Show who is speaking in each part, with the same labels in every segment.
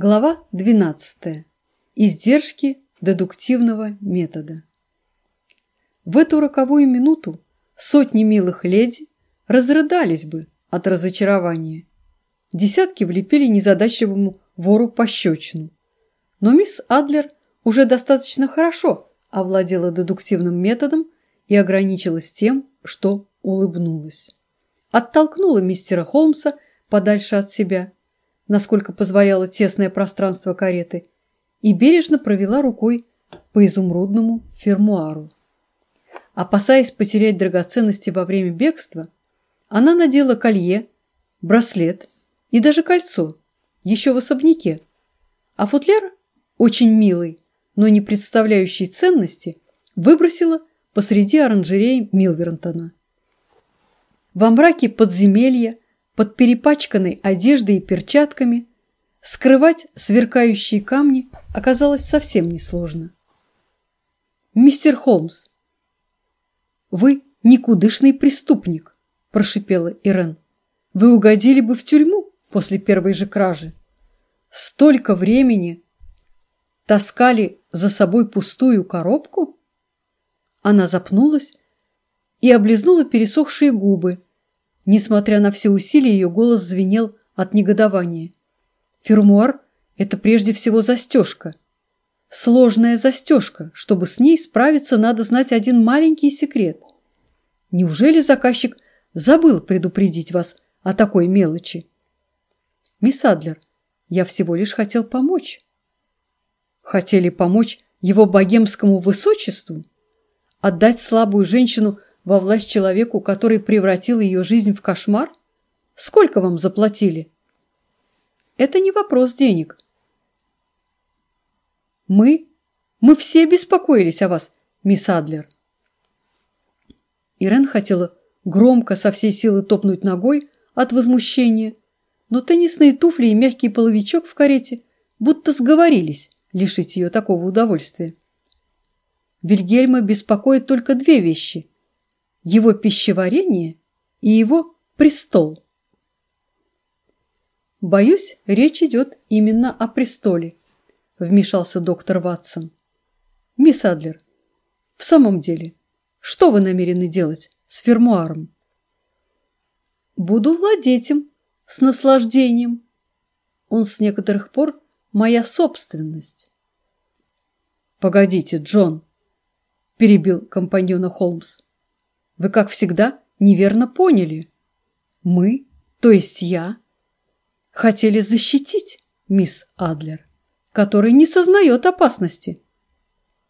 Speaker 1: Глава 12. Издержки дедуктивного метода. В эту роковую минуту сотни милых леди разрыдались бы от разочарования. Десятки влепили незадачливому вору пощечину. Но мисс Адлер уже достаточно хорошо овладела дедуктивным методом и ограничилась тем, что улыбнулась. Оттолкнула мистера Холмса подальше от себя – насколько позволяло тесное пространство кареты, и бережно провела рукой по изумрудному фермуару. Опасаясь потерять драгоценности во время бегства, она надела колье, браслет и даже кольцо, еще в особняке, а футляр, очень милый, но не представляющий ценности, выбросила посреди оранжереи Милвернтона. Во мраке подземелья под перепачканной одеждой и перчатками скрывать сверкающие камни оказалось совсем несложно. «Мистер Холмс, вы никудышный преступник», – прошипела Ирен. «Вы угодили бы в тюрьму после первой же кражи. Столько времени таскали за собой пустую коробку?» Она запнулась и облизнула пересохшие губы, Несмотря на все усилия, ее голос звенел от негодования. Фермуар – это прежде всего застежка. Сложная застежка. Чтобы с ней справиться, надо знать один маленький секрет. Неужели заказчик забыл предупредить вас о такой мелочи? Мисс Адлер, я всего лишь хотел помочь. Хотели помочь его богемскому высочеству? Отдать слабую женщину – во власть человеку, который превратил ее жизнь в кошмар? Сколько вам заплатили? Это не вопрос денег. Мы, мы все беспокоились о вас, мисс Адлер. Ирен хотела громко со всей силы топнуть ногой от возмущения, но теннисные туфли и мягкий половичок в карете будто сговорились лишить ее такого удовольствия. Вильгельма беспокоит только две вещи – его пищеварение и его престол. «Боюсь, речь идет именно о престоле», – вмешался доктор Ватсон. «Мисс Адлер, в самом деле, что вы намерены делать с фермуаром?» «Буду владеть им с наслаждением. Он с некоторых пор моя собственность». «Погодите, Джон», – перебил компаньона Холмс. Вы, как всегда, неверно поняли. Мы, то есть я, хотели защитить мисс Адлер, которая не сознает опасности,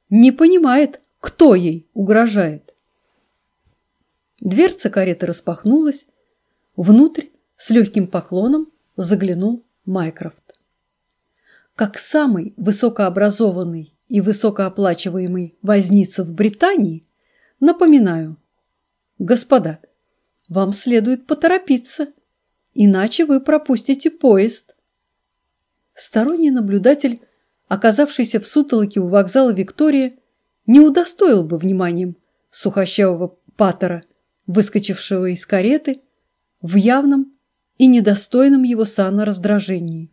Speaker 1: не понимает, кто ей угрожает. Дверца кареты распахнулась. Внутрь с легким поклоном заглянул Майкрофт. Как самый высокообразованный и высокооплачиваемый возница в Британии, напоминаю, Господа, вам следует поторопиться, иначе вы пропустите поезд. Сторонний наблюдатель, оказавшийся в сутолоке у вокзала Виктория, не удостоил бы вниманием сухощавого патера, выскочившего из кареты в явном и недостойном его сана раздражении.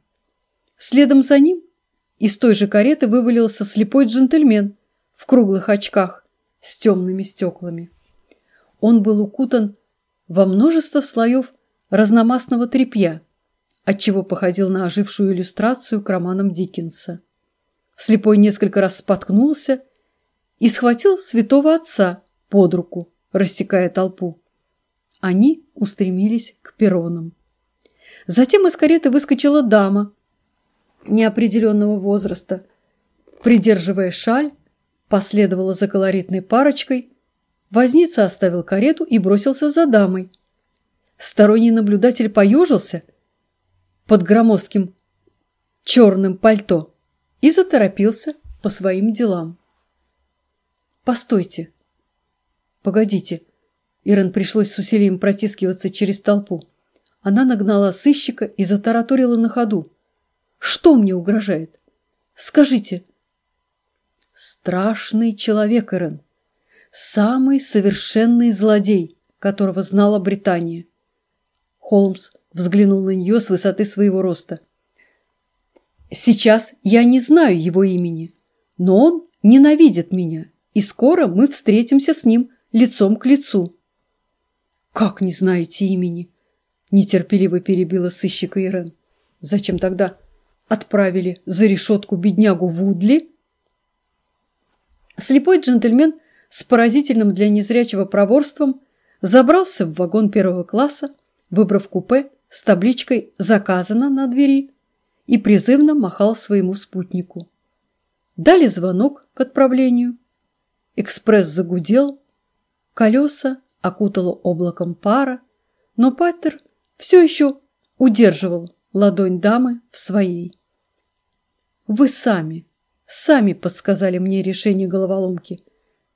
Speaker 1: Следом за ним из той же кареты вывалился слепой джентльмен в круглых очках с темными стеклами. Он был укутан во множество слоев разномастного тряпья, отчего походил на ожившую иллюстрацию к романам Диккенса. Слепой несколько раз споткнулся и схватил святого отца под руку, рассекая толпу. Они устремились к перронам. Затем из кареты выскочила дама неопределенного возраста. Придерживая шаль, последовала за колоритной парочкой Возница оставил карету и бросился за дамой. Сторонний наблюдатель поежился под громоздким черным пальто и заторопился по своим делам. «Постойте! Погодите!» Ирен пришлось с усилием протискиваться через толпу. Она нагнала сыщика и затараторила на ходу. «Что мне угрожает? Скажите!» «Страшный человек, Ирен самый совершенный злодей, которого знала Британия. Холмс взглянул на нее с высоты своего роста. Сейчас я не знаю его имени, но он ненавидит меня, и скоро мы встретимся с ним лицом к лицу. «Как не знаете имени?» – нетерпеливо перебила сыщика Ирен. «Зачем тогда отправили за решетку беднягу Вудли?» Слепой джентльмен с поразительным для незрячего проворством забрался в вагон первого класса, выбрав купе с табличкой «Заказано» на двери и призывно махал своему спутнику. Дали звонок к отправлению. Экспресс загудел, колеса окутало облаком пара, но Паттер все еще удерживал ладонь дамы в своей. «Вы сами, сами подсказали мне решение головоломки,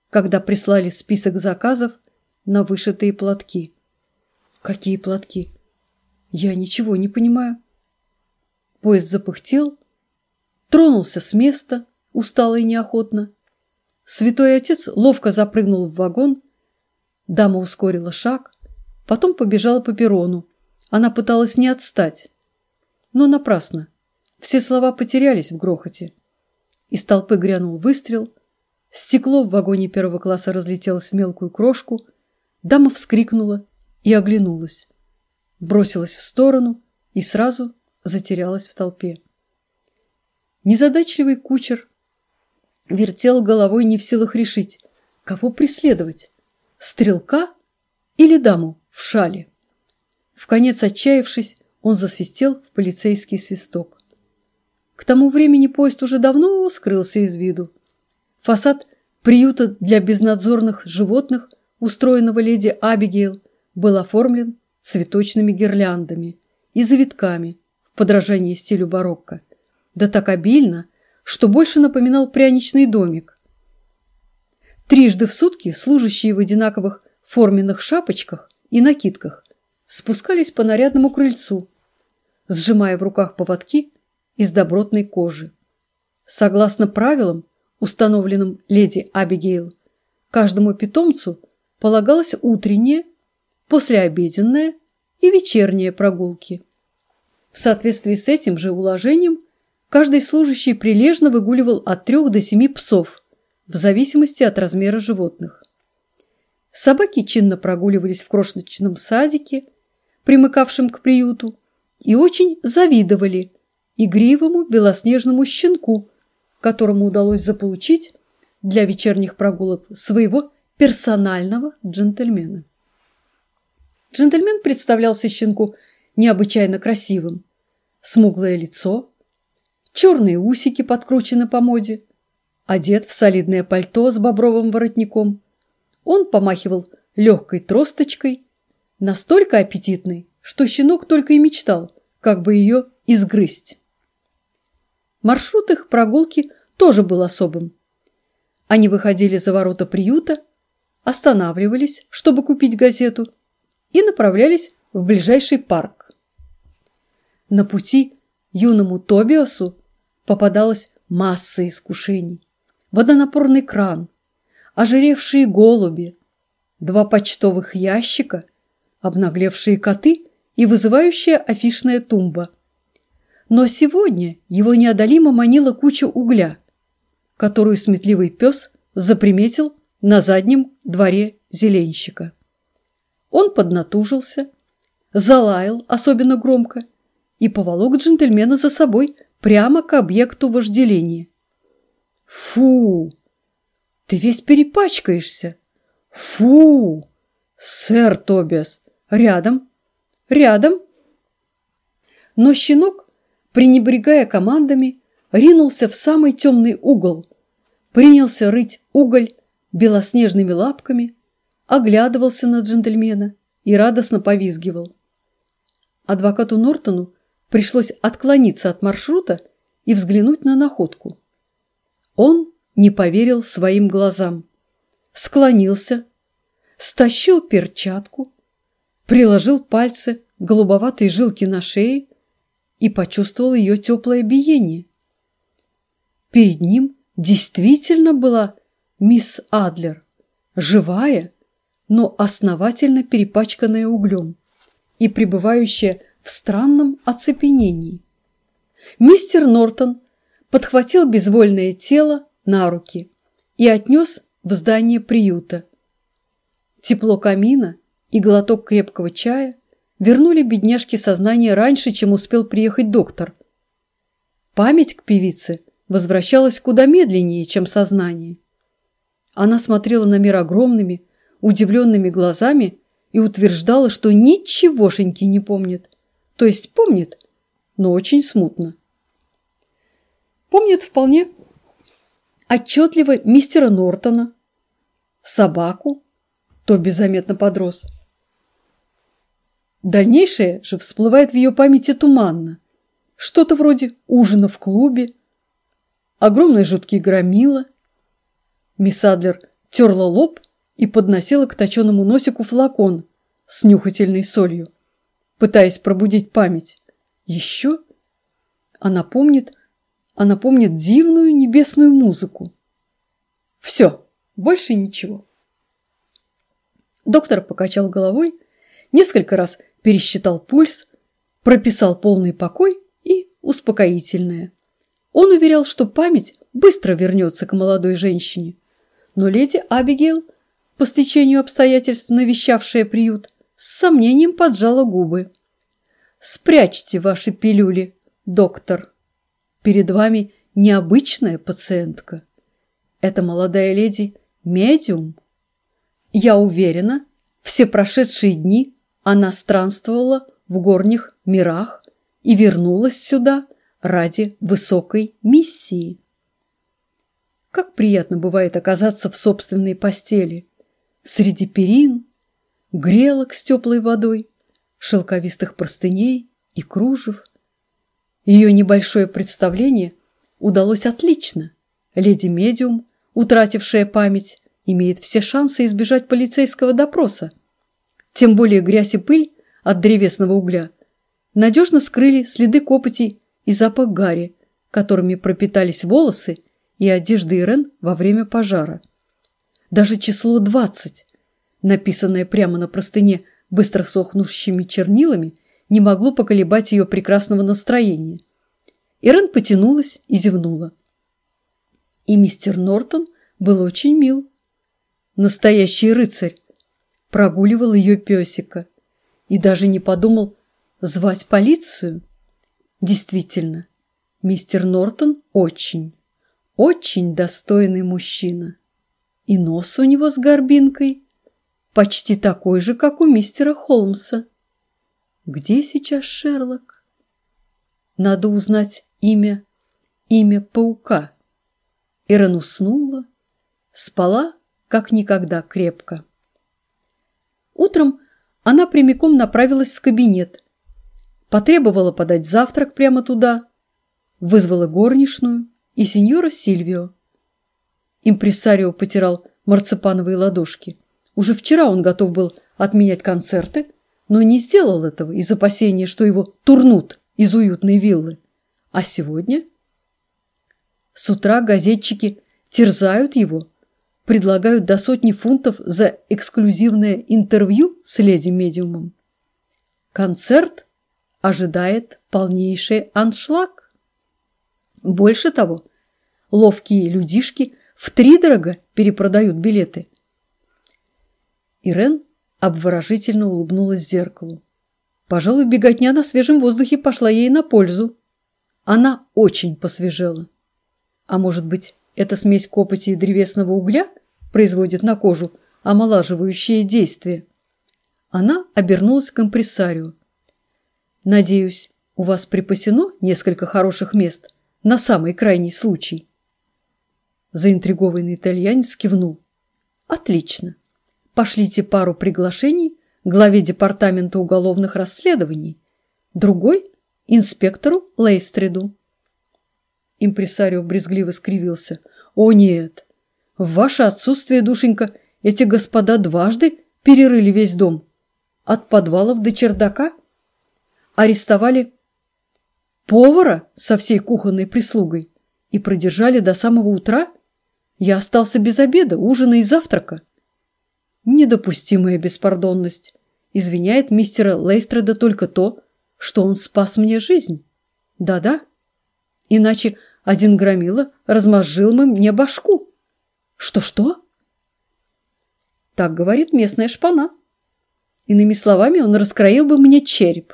Speaker 1: когда прислали список заказов на вышитые платки». «Какие платки? Я ничего не понимаю». Поезд запыхтел, тронулся с места, устало и неохотно. Святой отец ловко запрыгнул в вагон, дама ускорила шаг, потом побежала по перрону. Она пыталась не отстать, но напрасно. Все слова потерялись в грохоте. Из толпы грянул выстрел, стекло в вагоне первого класса разлетелось в мелкую крошку, дама вскрикнула и оглянулась, бросилась в сторону и сразу затерялась в толпе. Незадачливый кучер вертел головой не в силах решить, кого преследовать – стрелка или даму в шале. В конец отчаявшись, он засвистел в полицейский свисток. К тому времени поезд уже давно скрылся из виду. Фасад приюта для безнадзорных животных, устроенного леди Абигейл, был оформлен цветочными гирляндами и завитками, подражание стилю барокко. Да так обильно, что больше напоминал пряничный домик. Трижды в сутки служащие в одинаковых форменных шапочках и накидках спускались по нарядному крыльцу, сжимая в руках поводки из добротной кожи. Согласно правилам, установленным леди Абигейл, каждому питомцу полагалось утреннее, послеобеденное и вечернее прогулки. В соответствии с этим же уложением каждый служащий прилежно выгуливал от трех до семи псов, в зависимости от размера животных. Собаки чинно прогуливались в крошечном садике, примыкавшем к приюту, и очень завидовали игривому белоснежному щенку, которому удалось заполучить для вечерних прогулок своего персонального джентльмена. Джентльмен представлялся щенку необычайно красивым. Смуглое лицо, черные усики подкручены по моде, одет в солидное пальто с бобровым воротником. Он помахивал легкой тросточкой, настолько аппетитной, что щенок только и мечтал, как бы ее изгрызть. Маршрут их прогулки тоже был особым. Они выходили за ворота приюта, останавливались, чтобы купить газету, и направлялись в ближайший парк. На пути юному Тобиасу попадалась масса искушений. Водонапорный кран, ожиревшие голуби, два почтовых ящика, обнаглевшие коты и вызывающая афишная тумба. Но сегодня его неодолимо манила куча угля, которую сметливый пес заприметил на заднем дворе зеленщика. Он поднатужился, залаял особенно громко – и поволок джентльмена за собой прямо к объекту вожделения. «Фу! Ты весь перепачкаешься! Фу! Сэр Тобиас! Рядом! Рядом!» Но щенок, пренебрегая командами, ринулся в самый темный угол, принялся рыть уголь белоснежными лапками, оглядывался на джентльмена и радостно повизгивал. Адвокату Нортону пришлось отклониться от маршрута и взглянуть на находку. Он не поверил своим глазам. Склонился, стащил перчатку, приложил пальцы к голубоватой жилке на шее и почувствовал ее теплое биение. Перед ним действительно была мисс Адлер, живая, но основательно перепачканная углем и пребывающая в странном оцепенении. мистер Нортон подхватил безвольное тело на руки и отнес в здание приюта. Тепло камина и глоток крепкого чая вернули бедняжке сознание раньше, чем успел приехать доктор. Память к певице возвращалась куда медленнее, чем сознание. Она смотрела на мир огромными, удивленными глазами и утверждала, что ничегошеньки не помнит. То есть помнит, но очень смутно. Помнит вполне отчетливо мистера Нортона, собаку, Тоби заметно подрос. Дальнейшее же всплывает в ее памяти туманно. Что-то вроде ужина в клубе, огромный жуткий громила. Мисс Адлер терла лоб и подносила к точеному носику флакон с нюхательной солью, пытаясь пробудить память. Еще она помнит, она помнит дивную небесную музыку. Все, больше ничего. Доктор покачал головой, несколько раз пересчитал пульс, прописал полный покой и успокоительное. Он уверял, что память быстро вернется к молодой женщине. Но леди Абигейл, по стечению обстоятельств навещавшая приют, с сомнением поджала губы. «Спрячьте ваши пилюли, доктор. Перед вами необычная пациентка. Это молодая леди – медиум». Я уверена, все прошедшие дни она странствовала в горних мирах и вернулась сюда ради высокой миссии. Как приятно бывает оказаться в собственной постели, среди перин, грелок с теплой водой, шелковистых простыней и кружев. Ее небольшое представление удалось отлично. Леди-медиум, утратившая память, имеет все шансы избежать полицейского допроса. Тем более грязь и пыль от древесного угля надежно скрыли следы копоти и запах гари, которыми пропитались волосы и одежда Ирен во время пожара. Даже число 20, написанное прямо на простыне быстро сохнущими чернилами, не могло поколебать ее прекрасного настроения. Ирен потянулась и зевнула. И мистер Нортон был очень мил настоящий рыцарь, прогуливал ее песика и даже не подумал звать полицию. Действительно, мистер Нортон очень, очень достойный мужчина. И нос у него с горбинкой почти такой же, как у мистера Холмса. Где сейчас Шерлок? Надо узнать имя, имя паука. Ирен уснула, спала как никогда крепко. Утром она прямиком направилась в кабинет, потребовала подать завтрак прямо туда, вызвала горничную и сеньора Сильвио. Импрессарио потирал марципановые ладошки. Уже вчера он готов был отменять концерты, но не сделал этого из опасения, что его турнут из уютной виллы. А сегодня? С утра газетчики терзают его, предлагают до сотни фунтов за эксклюзивное интервью с леди-медиумом. Концерт ожидает полнейший аншлаг. Больше того, ловкие людишки втридорого перепродают билеты. Ирен обворожительно улыбнулась зеркалу. Пожалуй, беготня на свежем воздухе пошла ей на пользу. Она очень посвежела. А может быть, это смесь копоти и древесного угля производит на кожу омолаживающее действие. Она обернулась к импрессарию. «Надеюсь, у вас припасено несколько хороших мест на самый крайний случай?» Заинтригованный итальянец кивнул. «Отлично. Пошлите пару приглашений главе департамента уголовных расследований, другой – инспектору Лейстриду». Импресарио брезгливо скривился. «О нет, в ваше отсутствие, душенька, эти господа дважды перерыли весь дом. От подвалов до чердака. Арестовали повара со всей кухонной прислугой и продержали до самого утра. Я остался без обеда, ужина и завтрака. Недопустимая беспардонность. Извиняет мистера Лейстреда только то, что он спас мне жизнь. Да-да, Иначе один громила размозжил бы мне башку. Что-что? Так говорит местная шпана. Иными словами, он раскроил бы мне череп.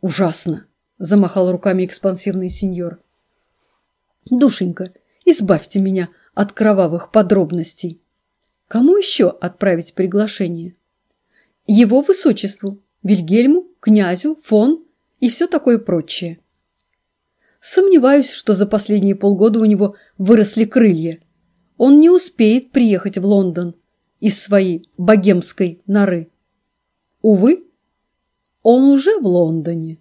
Speaker 1: Ужасно, замахал руками экспансивный сеньор. Душенька, избавьте меня от кровавых подробностей. Кому еще отправить приглашение? Его высочеству, Вильгельму, князю, фон и все такое прочее. Сомневаюсь, что за последние полгода у него выросли крылья. Он не успеет приехать в Лондон из своей богемской норы. Увы, он уже в Лондоне.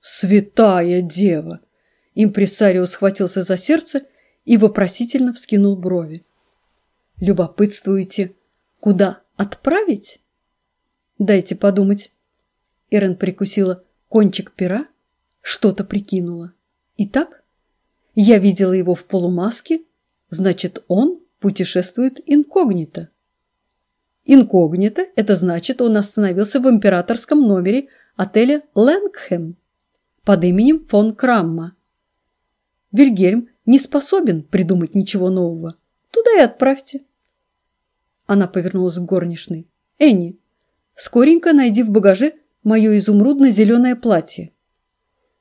Speaker 1: Святая дева! Импресарио схватился за сердце и вопросительно вскинул брови. Любопытствуете, куда отправить? Дайте подумать. Эрен прикусила кончик пера, что-то прикинула. Итак, я видела его в полумаске, значит, он путешествует инкогнито. Инкогнито – это значит, он остановился в императорском номере отеля «Лэнгхэм» под именем фон Крамма. Вильгельм не способен придумать ничего нового. Туда и отправьте. Она повернулась к горничной. «Энни, скоренько найди в багаже мое изумрудно-зеленое платье.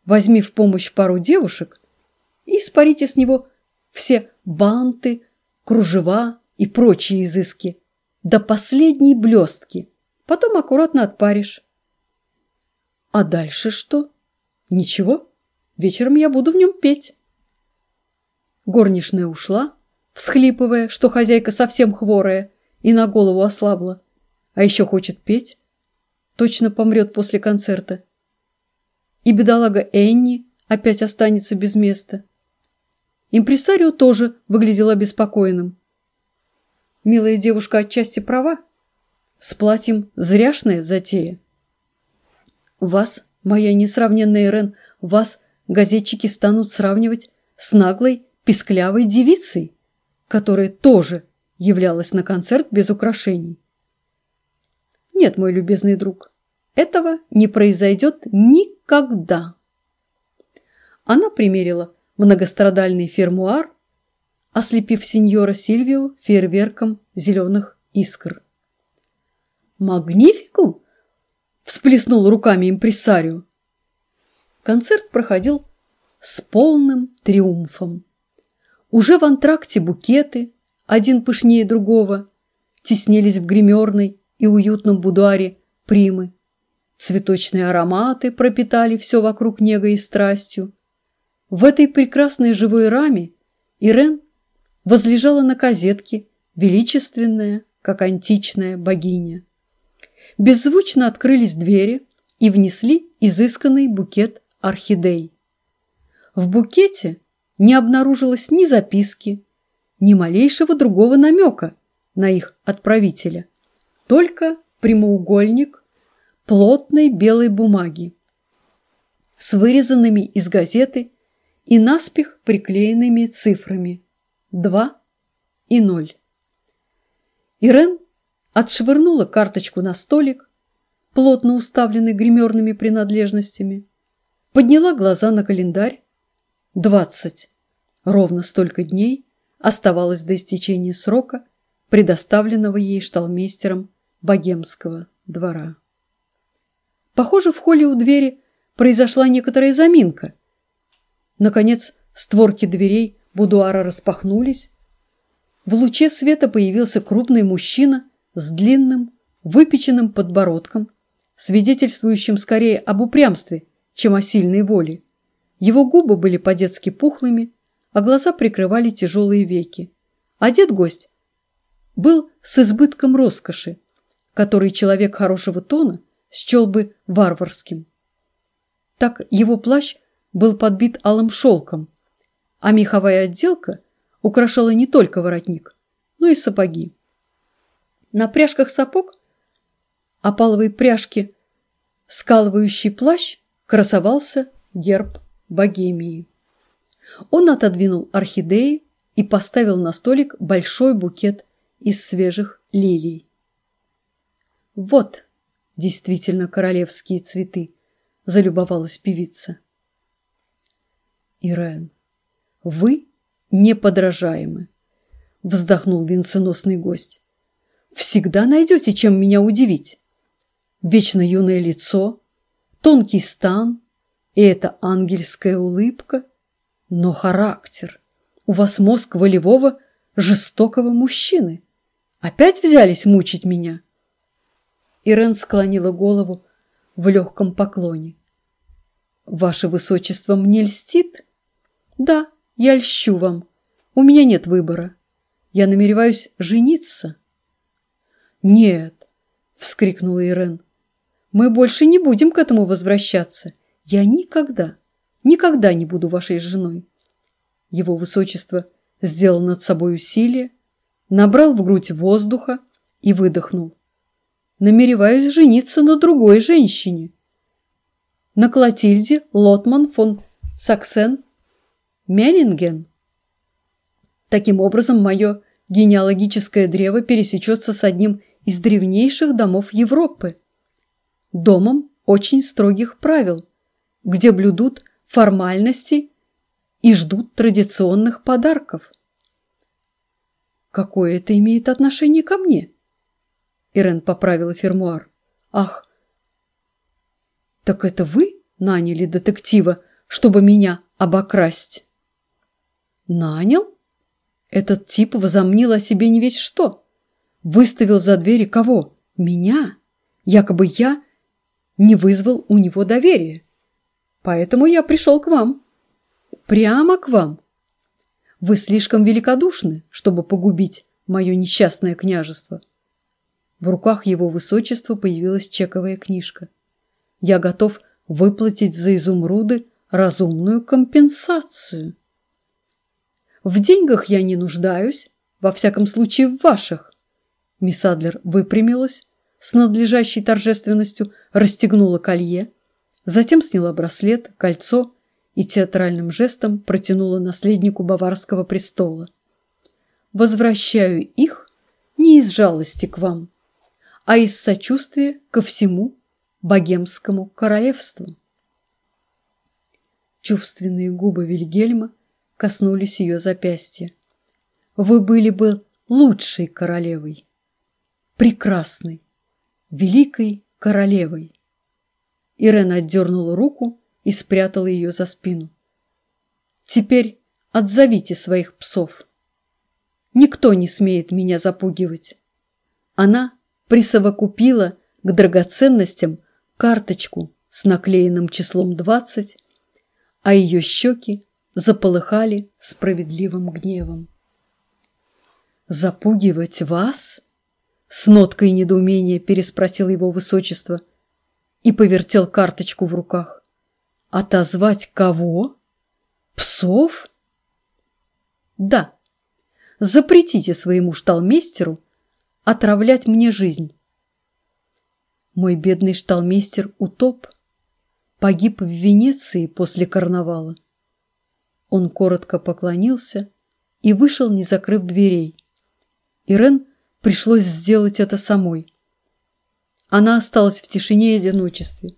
Speaker 1: Возьми в помощь пару девушек и спарите с него все банты, кружева и прочие изыски до последней блестки. Потом аккуратно отпаришь. А дальше что? Ничего. Вечером я буду в нем петь. Горничная ушла, всхлипывая, что хозяйка совсем хворая и на голову ослабла. А еще хочет петь. Точно помрет после концерта. И бедолага Энни опять останется без места. Импресарио тоже выглядел обеспокоенным. Милая девушка отчасти права. С платьем зряшная затея. Вас, моя несравненная Рен, вас газетчики станут сравнивать с наглой писклявой девицей, которая тоже являлась на концерт без украшений. Нет, мой любезный друг, этого не произойдет никогда. Она примерила многострадальный фермуар, ослепив сеньора Сильвио фейерверком зеленых искр. «Магнифику!» – всплеснул руками импресарио. Концерт проходил с полным триумфом. Уже в антракте букеты, один пышнее другого, теснились в гримерной и уютном будуаре примы. Цветочные ароматы пропитали все вокруг негой и страстью. В этой прекрасной живой раме Ирен возлежала на козетке, величественная, как античная богиня. Беззвучно открылись двери и внесли изысканный букет орхидей. В букете не обнаружилось ни записки, ни малейшего другого намека на их отправителя, только прямоугольник плотной белой бумаги с вырезанными из газеты и наспех приклеенными цифрами 2 и 0. Ирен отшвырнула карточку на столик, плотно уставленный гримерными принадлежностями, подняла глаза на календарь Двадцать. Ровно столько дней оставалось до истечения срока, предоставленного ей шталмейстером богемского двора. Похоже, в холле у двери произошла некоторая заминка. Наконец, створки дверей будуара распахнулись. В луче света появился крупный мужчина с длинным, выпеченным подбородком, свидетельствующим скорее об упрямстве, чем о сильной воле. Его губы были по-детски пухлыми, а глаза прикрывали тяжелые веки. Одет гость был с избытком роскоши, который человек хорошего тона счел бы варварским. Так его плащ был подбит алым шелком, а меховая отделка украшала не только воротник, но и сапоги. На пряжках сапог, опаловой пряжки, скалывающий плащ, красовался герб Богемии. Он отодвинул орхидеи и поставил на столик большой букет из свежих лилий. «Вот действительно королевские цветы», – залюбовалась певица. Ирен, вы неподражаемы, вздохнул венценосный гость. Всегда найдете, чем меня удивить. Вечно юное лицо, тонкий стан и эта ангельская улыбка. Но характер. У вас мозг волевого, жестокого мужчины. Опять взялись мучить меня? Ирен склонила голову в легком поклоне. Ваше Высочество мне льстит? Да, я льщу вам. У меня нет выбора. Я намереваюсь жениться. Нет, вскрикнула Ирен. Мы больше не будем к этому возвращаться. Я никогда, никогда не буду вашей женой. Его Высочество сделал над собой усилие, набрал в грудь воздуха и выдохнул. Намереваюсь жениться на другой женщине. На Клотильде Лотман фон Саксен Меннинген. Таким образом, мое генеалогическое древо пересечется с одним из древнейших домов Европы. Домом очень строгих правил, где блюдут формальности и ждут традиционных подарков. Какое это имеет отношение ко мне? Ирен поправила фермуар. Ах, так это вы наняли детектива, чтобы меня обокрасть? Нанял? Этот тип возомнил о себе не весь что. Выставил за двери кого? Меня. Якобы я не вызвал у него доверия. Поэтому я пришел к вам. Прямо к вам. Вы слишком великодушны, чтобы погубить мое несчастное княжество. В руках его высочества появилась чековая книжка. Я готов выплатить за изумруды разумную компенсацию. В деньгах я не нуждаюсь, во всяком случае в ваших. Мисс Адлер выпрямилась, с надлежащей торжественностью расстегнула колье, Затем сняла браслет, кольцо и театральным жестом протянула наследнику баварского престола. «Возвращаю их не из жалости к вам, а из сочувствия ко всему богемскому королевству». Чувственные губы Вильгельма коснулись ее запястья. «Вы были бы лучшей королевой, прекрасной, великой королевой». Ирен отдернула руку и спрятала ее за спину. «Теперь отзовите своих псов. Никто не смеет меня запугивать». Она присовокупила к драгоценностям карточку с наклеенным числом двадцать, а ее щеки заполыхали справедливым гневом. «Запугивать вас?» — с ноткой недоумения переспросил его высочество — и повертел карточку в руках. Отозвать кого? Псов? Да. Запретите своему шталмейстеру отравлять мне жизнь. Мой бедный шталмейстер утоп, погиб в Венеции после карнавала. Он коротко поклонился и вышел, не закрыв дверей. Ирен пришлось сделать это самой. Она осталась в тишине и одиночестве,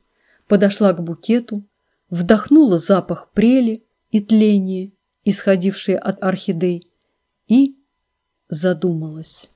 Speaker 1: подошла к букету, вдохнула запах прели и тления, исходившие от орхидей, и задумалась.